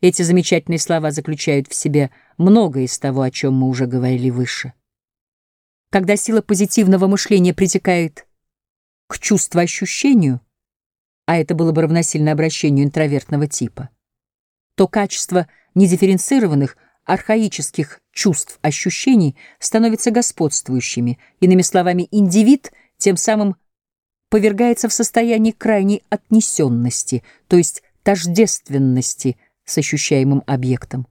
Эти замечательные слова заключают в себе многое из того, о чем мы уже говорили выше. Когда сила позитивного мышления притекает к чувствоощущению, а это было бы равносильно обращению интровертного типа, то качество недифференцированных, архаических чувств ощущений становятся господствующими, иными словами, индивид тем самым повергается в состояние крайней отнесенности, то есть тождественности с ощущаемым объектом.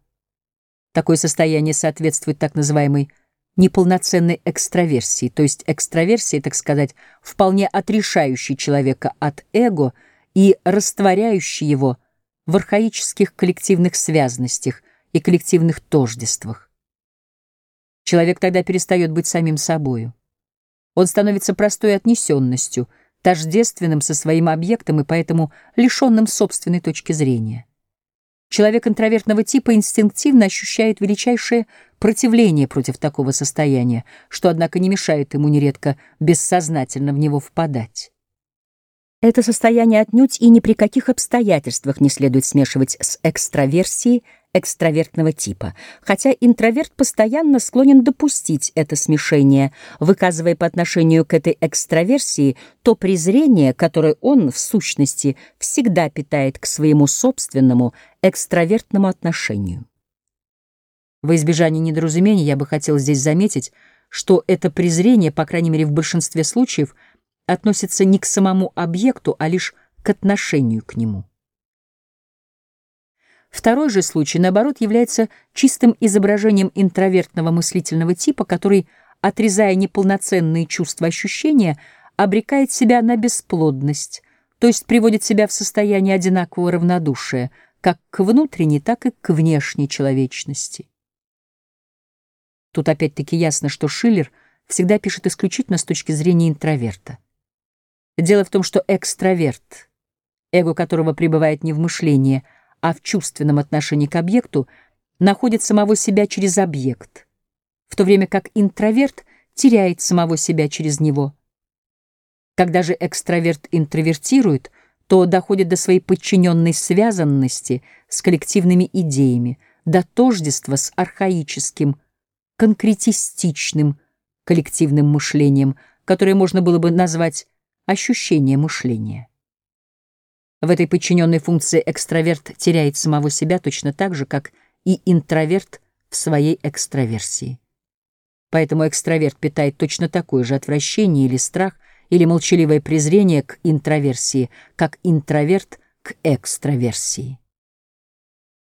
Такое состояние соответствует так называемой неполноценной экстраверсии, то есть экстраверсии, так сказать, вполне отрешающей человека от эго и растворяющей его в архаических коллективных связностях и коллективных тождествах. Человек тогда перестает быть самим собою. Он становится простой отнесенностью, тождественным со своим объектом и поэтому лишенным собственной точки зрения. Человек интровертного типа инстинктивно ощущает величайшее противление против такого состояния, что, однако, не мешает ему нередко бессознательно в него впадать. Это состояние отнюдь и ни при каких обстоятельствах не следует смешивать с экстраверсией экстравертного типа, хотя интроверт постоянно склонен допустить это смешение, выказывая по отношению к этой экстраверсии то презрение, которое он, в сущности, всегда питает к своему собственному экстравертному отношению. Во избежание недоразумений я бы хотел здесь заметить, что это презрение, по крайней мере в большинстве случаев, относится не к самому объекту, а лишь к отношению к нему. Второй же случай, наоборот, является чистым изображением интровертного мыслительного типа, который, отрезая неполноценные чувства ощущения, обрекает себя на бесплодность, то есть приводит себя в состояние одинакового равнодушия, как к внутренней, так и к внешней человечности. Тут опять-таки ясно, что Шиллер всегда пишет исключительно с точки зрения интроверта. Дело в том, что экстраверт, эго которого пребывает не в мышлении, а в чувственном отношении к объекту, находит самого себя через объект, в то время как интроверт теряет самого себя через него. Когда же экстраверт интровертирует, то доходит до своей подчиненной связанности с коллективными идеями, до тождества с архаическим, конкретистичным коллективным мышлением, которое можно было бы назвать ощущение мышления. В этой подчиненной функции экстраверт теряет самого себя точно так же, как и интроверт в своей экстраверсии. Поэтому экстраверт питает точно такое же отвращение или страх, или молчаливое презрение к интроверсии, как интроверт к экстраверсии.